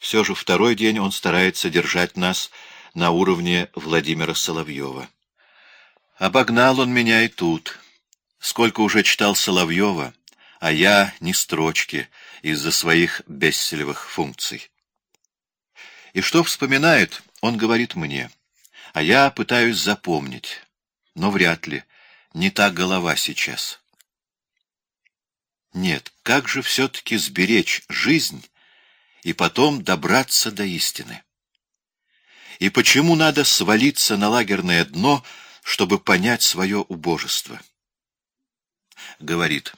Все же второй день он старается держать нас на уровне Владимира Соловьева. Обогнал он меня и тут. Сколько уже читал Соловьева, а я ни строчки из-за своих бесселевых функций. И что вспоминает, он говорит мне, а я пытаюсь запомнить, но вряд ли, не та голова сейчас. Нет, как же все-таки сберечь жизнь и потом добраться до истины? И почему надо свалиться на лагерное дно, чтобы понять свое убожество? Говорит,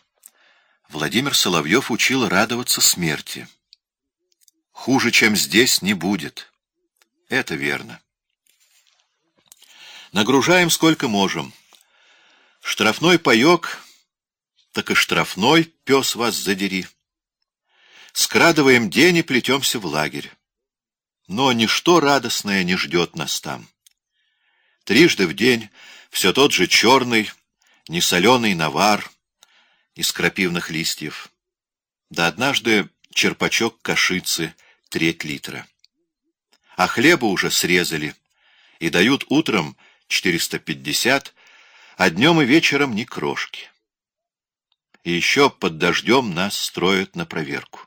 Владимир Соловьев учил радоваться смерти. Хуже, чем здесь, не будет. Это верно. Нагружаем сколько можем. Штрафной паек так и штрафной, пес вас задери. Скрадываем день и плетемся в лагерь. Но ничто радостное не ждет нас там. Трижды в день все тот же черный, несоленый навар из крапивных листьев. Да однажды черпачок кашицы треть литра. А хлеба уже срезали и дают утром 450, а днем и вечером ни крошки и еще под дождем нас строят на проверку.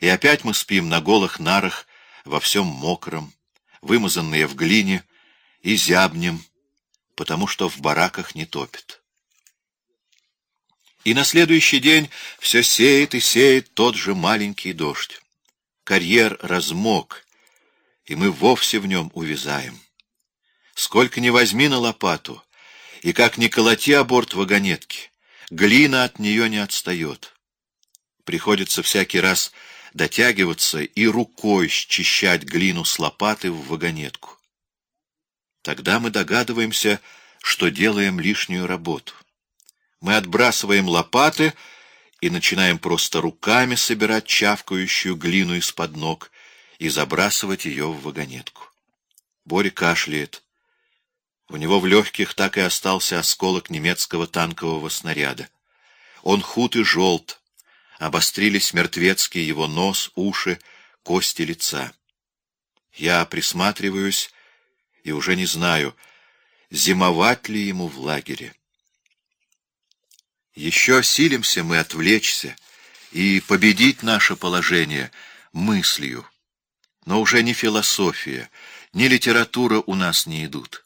И опять мы спим на голых нарах, во всем мокром, вымазанные в глине, и зябнем, потому что в бараках не топит. И на следующий день все сеет и сеет тот же маленький дождь. Карьер размок, и мы вовсе в нем увязаем. Сколько ни возьми на лопату, и как ни колоти о борт вагонетки, Глина от нее не отстает. Приходится всякий раз дотягиваться и рукой счищать глину с лопаты в вагонетку. Тогда мы догадываемся, что делаем лишнюю работу. Мы отбрасываем лопаты и начинаем просто руками собирать чавкающую глину из-под ног и забрасывать ее в вагонетку. Боря кашляет. У него в легких так и остался осколок немецкого танкового снаряда. Он худ и желт, обострились мертвецкие его нос, уши, кости лица. Я присматриваюсь и уже не знаю, зимовать ли ему в лагере. Еще силимся мы отвлечься и победить наше положение мыслью. Но уже ни философия, ни литература у нас не идут.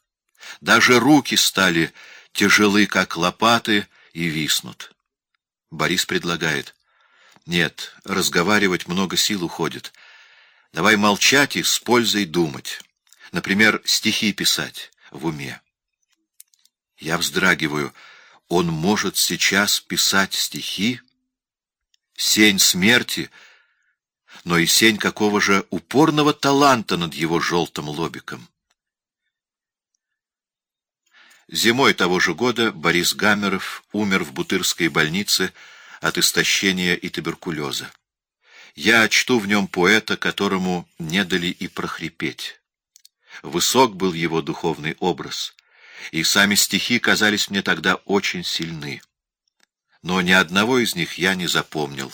Даже руки стали тяжелы, как лопаты, и виснут. Борис предлагает. Нет, разговаривать много сил уходит. Давай молчать и с пользой думать. Например, стихи писать в уме. Я вздрагиваю. Он может сейчас писать стихи? Сень смерти, но и сень какого же упорного таланта над его желтым лобиком. Зимой того же года Борис Гамеров умер в Бутырской больнице от истощения и туберкулеза. Я чту в нем поэта, которому не дали и прохрипеть. Высок был его духовный образ, и сами стихи казались мне тогда очень сильны. Но ни одного из них я не запомнил,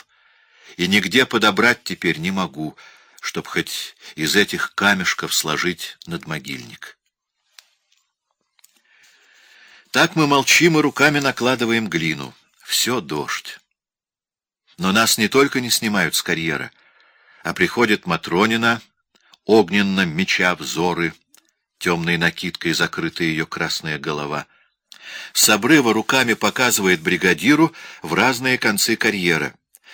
и нигде подобрать теперь не могу, чтоб хоть из этих камешков сложить над могильник. Так мы молчим и руками накладываем глину. Все дождь. Но нас не только не снимают с карьера, а приходит Матронина, огненно меча взоры, темной накидкой закрыта ее красная голова. С обрыва руками показывает бригадиру в разные концы карьера.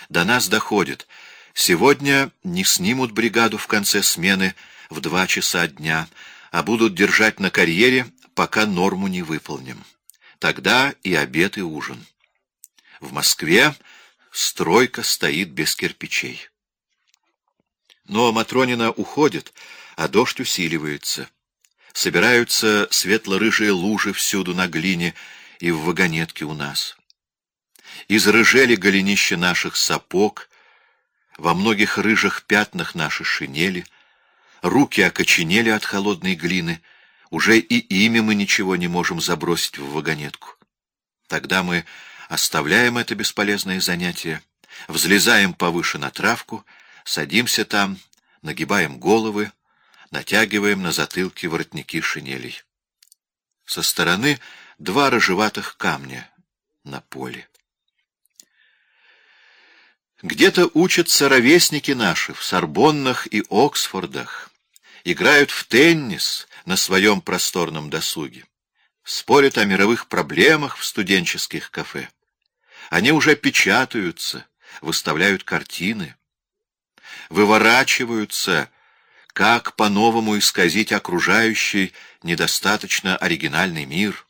До нас доходит. Сегодня не снимут бригаду в конце смены в два часа дня, а будут держать на карьере пока норму не выполним. Тогда и обед, и ужин. В Москве стройка стоит без кирпичей. Но Матронина уходит, а дождь усиливается. Собираются светло-рыжие лужи всюду на глине и в вагонетке у нас. Изрыжели голенища наших сапог, во многих рыжих пятнах наши шинели, руки окоченели от холодной глины — уже и ими мы ничего не можем забросить в вагонетку. Тогда мы оставляем это бесполезное занятие, взлезаем повыше на травку, садимся там, нагибаем головы, натягиваем на затылки воротники шинелей. Со стороны два рыжеватых камня на поле. Где-то учатся ровесники наши в Сорбоннах и Оксфордах, играют в теннис на своем просторном досуге, спорят о мировых проблемах в студенческих кафе. Они уже печатаются, выставляют картины, выворачиваются, как по-новому исказить окружающий недостаточно оригинальный мир.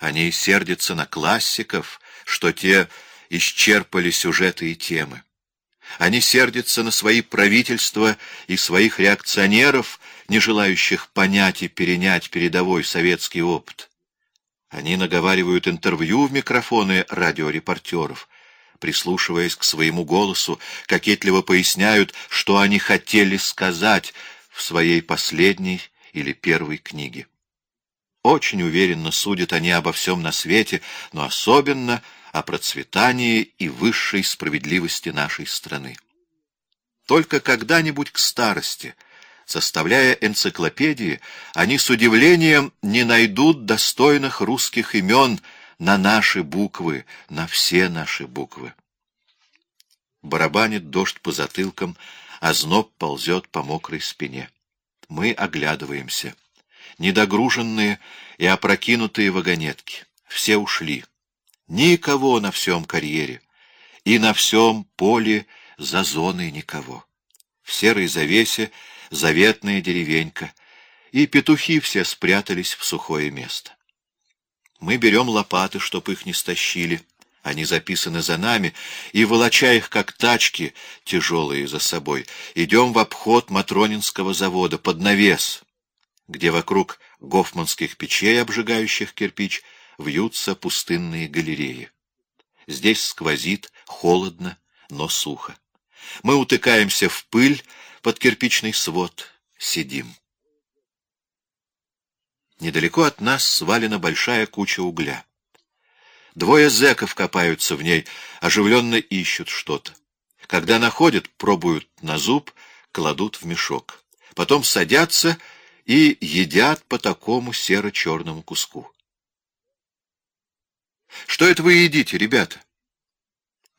Они сердятся на классиков, что те исчерпали сюжеты и темы. Они сердятся на свои правительства и своих реакционеров, не желающих понять и перенять передовой советский опыт. Они наговаривают интервью в микрофоны радиорепортеров, прислушиваясь к своему голосу, кокетливо поясняют, что они хотели сказать в своей последней или первой книге. Очень уверенно судят они обо всем на свете, но особенно о процветании и высшей справедливости нашей страны. Только когда-нибудь к старости, составляя энциклопедии, они с удивлением не найдут достойных русских имен на наши буквы, на все наши буквы. Барабанит дождь по затылкам, а зноб ползет по мокрой спине. Мы оглядываемся. Недогруженные и опрокинутые вагонетки. Все ушли. Никого на всем карьере. И на всем поле за зоной никого. В серой завесе заветная деревенька, и петухи все спрятались в сухое место. Мы берем лопаты, чтоб их не стащили. Они записаны за нами, и, волоча их, как тачки, тяжелые за собой, идем в обход Матронинского завода под навес, где вокруг гофманских печей, обжигающих кирпич, вьются пустынные галереи. Здесь сквозит, холодно, но сухо. Мы утыкаемся в пыль под кирпичный свод, сидим. Недалеко от нас свалена большая куча угля. Двое зэков копаются в ней, оживленно ищут что-то. Когда находят, пробуют на зуб, кладут в мешок. Потом садятся и едят по такому серо-черному куску. Что это вы едите, ребята?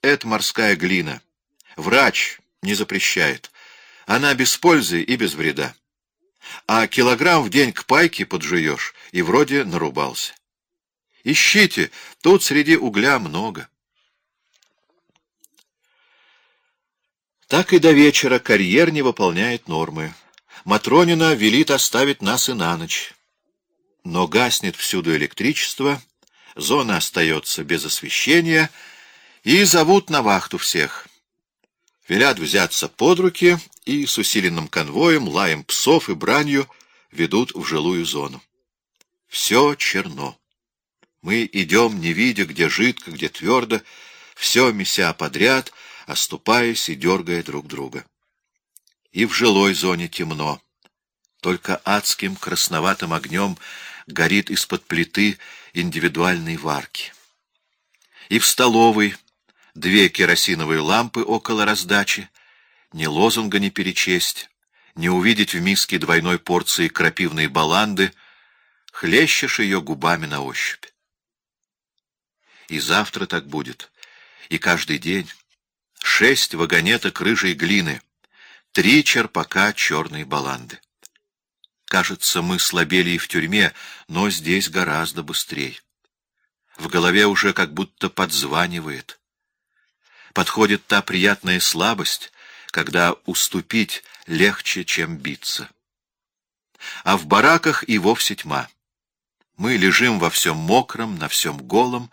Это морская глина. Врач не запрещает. Она без пользы и без вреда. А килограмм в день к пайке поджуешь, и вроде нарубался. Ищите, тут среди угля много. Так и до вечера карьер не выполняет нормы. Матронина велит оставить нас и на ночь. Но гаснет всюду электричество — зона остается без освещения, и зовут на вахту всех. Велят взяться под руки и с усиленным конвоем, лаем псов и бранью ведут в жилую зону. Все черно. Мы идем, не видя, где жидко, где твердо, все меся подряд, оступаясь и дергая друг друга. И в жилой зоне темно. Только адским красноватым огнем горит из-под плиты индивидуальной варки. И в столовой две керосиновые лампы около раздачи, ни лозунга не перечесть, не увидеть в миске двойной порции крапивной баланды, хлещешь ее губами на ощупь. И завтра так будет, и каждый день. Шесть вагонеток рыжей глины, три черпака черной баланды. Кажется, мы слабели и в тюрьме, но здесь гораздо быстрее. В голове уже как будто подзванивает. Подходит та приятная слабость, когда уступить легче, чем биться. А в бараках и вовсе тьма. Мы лежим во всем мокром, на всем голом,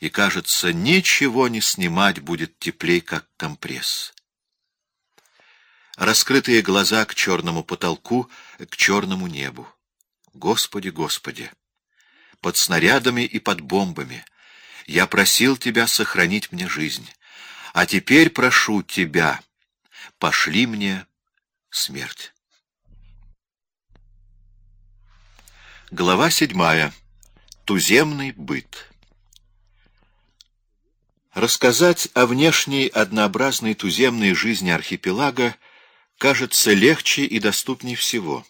и, кажется, ничего не снимать будет теплей, как компресс раскрытые глаза к черному потолку, к черному небу. Господи, Господи! Под снарядами и под бомбами я просил Тебя сохранить мне жизнь, а теперь прошу Тебя, пошли мне смерть. Глава седьмая. Туземный быт. Рассказать о внешней однообразной туземной жизни архипелага кажется легче и доступнее всего,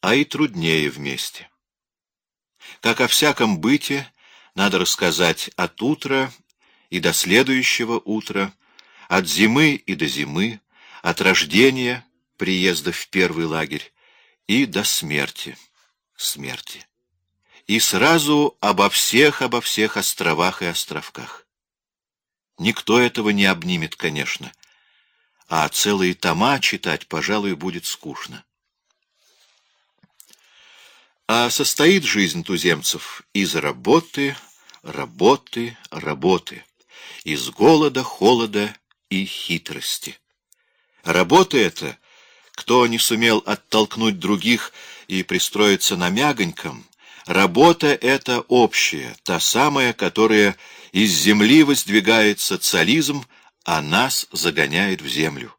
а и труднее вместе. Как о всяком быте, надо рассказать от утра и до следующего утра, от зимы и до зимы, от рождения, приезда в первый лагерь, и до смерти, смерти. И сразу обо всех, обо всех островах и островках. Никто этого не обнимет, конечно, а целые тома читать, пожалуй, будет скучно. А состоит жизнь туземцев из работы, работы, работы, из голода, холода и хитрости. Работа эта, кто не сумел оттолкнуть других и пристроиться на мягоньком, работа эта общая, та самая, которая из земли воздвигает социализм, а нас загоняет в землю.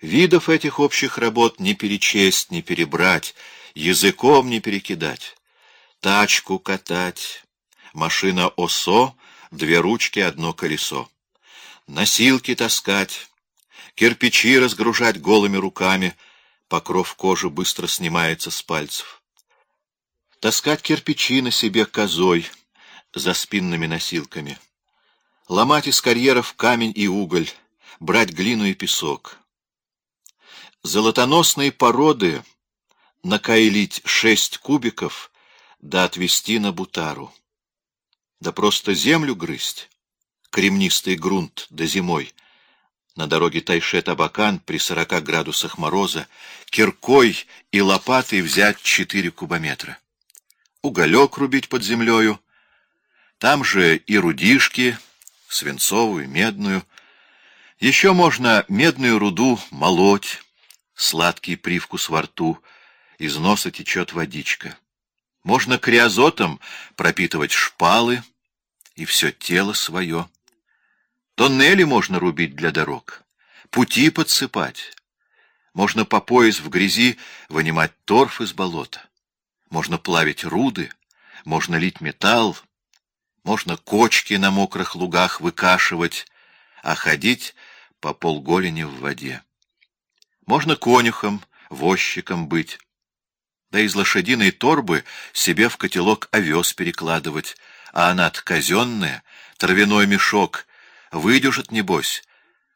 Видов этих общих работ не перечесть, не перебрать, языком не перекидать. Тачку катать, машина ОСО, две ручки, одно колесо. Носилки таскать, кирпичи разгружать голыми руками, покров кожи быстро снимается с пальцев. Таскать кирпичи на себе козой за спинными носилками. Ломать из карьеров камень и уголь, брать глину и песок. Золотоносные породы накаилить шесть кубиков да отвезти на бутару. Да просто землю грызть, кремнистый грунт да зимой. На дороге Тайшет-Абакан при сорока градусах мороза киркой и лопатой взять четыре кубометра. Уголек рубить под землею, там же и рудишки, свинцовую, медную. Еще можно медную руду молоть, сладкий привкус во рту, из носа течет водичка. Можно криозотом пропитывать шпалы и все тело свое. Тоннели можно рубить для дорог, пути подсыпать. Можно по пояс в грязи вынимать торф из болота. Можно плавить руды, можно лить металл, можно кочки на мокрых лугах выкашивать, а ходить по полголени в воде. Можно конюхом, возчиком быть, да из лошадиной торбы себе в котелок овес перекладывать, а она-то казенная, травяной мешок, выдержит, небось,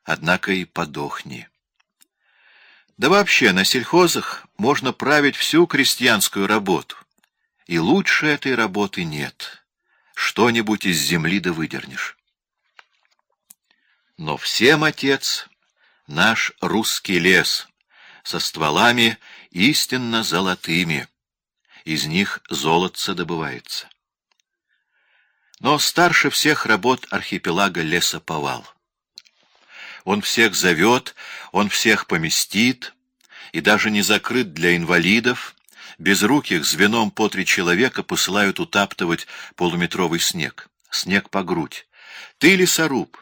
однако и подохни. Да вообще на сельхозах можно править всю крестьянскую работу, и лучше этой работы нет. Что-нибудь из земли да выдернешь. Но всем, отец, наш русский лес со стволами истинно золотыми. Из них золотце добывается. Но старше всех работ архипелага лесоповал. Он всех зовет, он всех поместит, и даже не закрыт для инвалидов, безруких звеном по три человека посылают утаптывать полуметровый снег, снег по грудь. Ты лесоруб,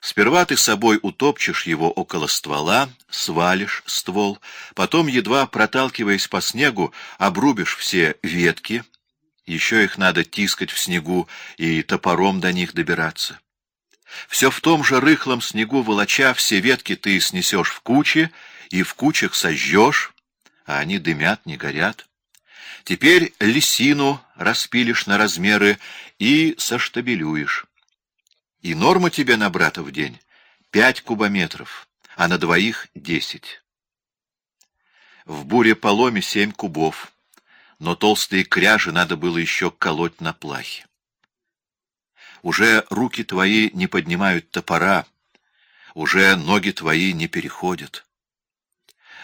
Сперва ты собой утопчешь его около ствола, свалишь ствол, потом, едва проталкиваясь по снегу, обрубишь все ветки, еще их надо тискать в снегу и топором до них добираться. Все в том же рыхлом снегу волоча, все ветки ты снесешь в кучи и в кучах сожжешь, а они дымят, не горят. Теперь лисину распилишь на размеры и соштабелюешь. И норма тебе на брата в день — пять кубометров, а на двоих — десять. В буре-поломе семь кубов, но толстые кряжи надо было еще колоть на плахе. Уже руки твои не поднимают топора, уже ноги твои не переходят.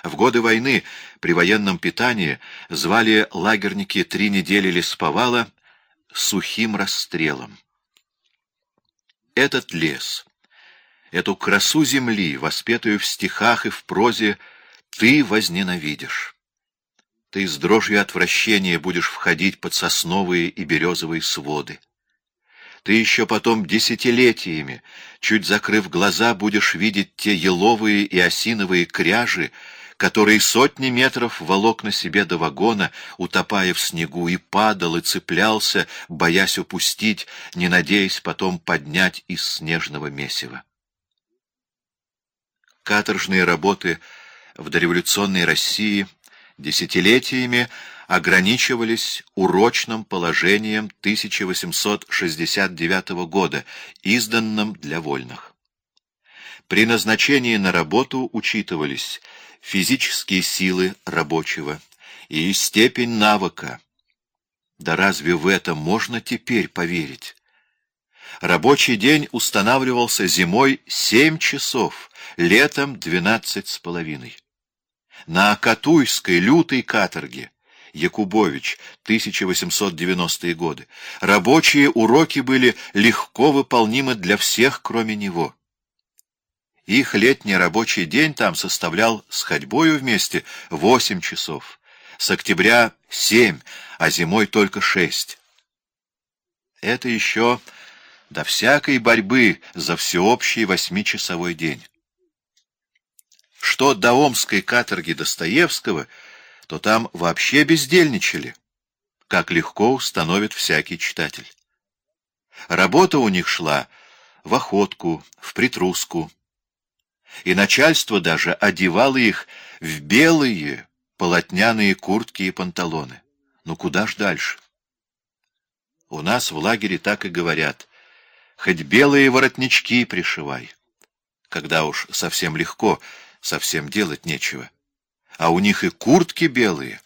В годы войны при военном питании звали лагерники три недели лесповала сухим расстрелом этот лес, эту красу земли, воспетую в стихах и в прозе, ты возненавидишь. Ты с дрожью отвращения будешь входить под сосновые и березовые своды. Ты еще потом десятилетиями, чуть закрыв глаза, будешь видеть те еловые и осиновые кряжи, который сотни метров волок на себе до вагона, утопая в снегу, и падал, и цеплялся, боясь упустить, не надеясь потом поднять из снежного месива. Каторжные работы в дореволюционной России десятилетиями ограничивались урочным положением 1869 года, изданным для вольных. При назначении на работу учитывались физические силы рабочего и степень навыка. Да разве в это можно теперь поверить? Рабочий день устанавливался зимой 7 часов, летом 12 с половиной. На Катуйской лютой каторге Якубович, 1890-е годы. Рабочие уроки были легко выполнимы для всех, кроме него. Их летний рабочий день там составлял с ходьбою вместе 8 часов, с октября 7, а зимой только 6. Это еще до всякой борьбы за всеобщий восьмичасовой день. Что до омской каторги Достоевского, то там вообще бездельничали, как легко установит всякий читатель. Работа у них шла в охотку, в притруску, и начальство даже одевало их в белые полотняные куртки и панталоны. Ну куда ж дальше? У нас в лагере так и говорят — хоть белые воротнички пришивай. Когда уж совсем легко, совсем делать нечего. А у них и куртки белые.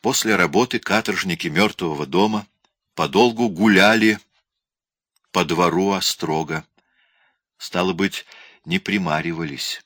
После работы каторжники мертвого дома подолгу гуляли по двору острога. Стало быть, не примаривались.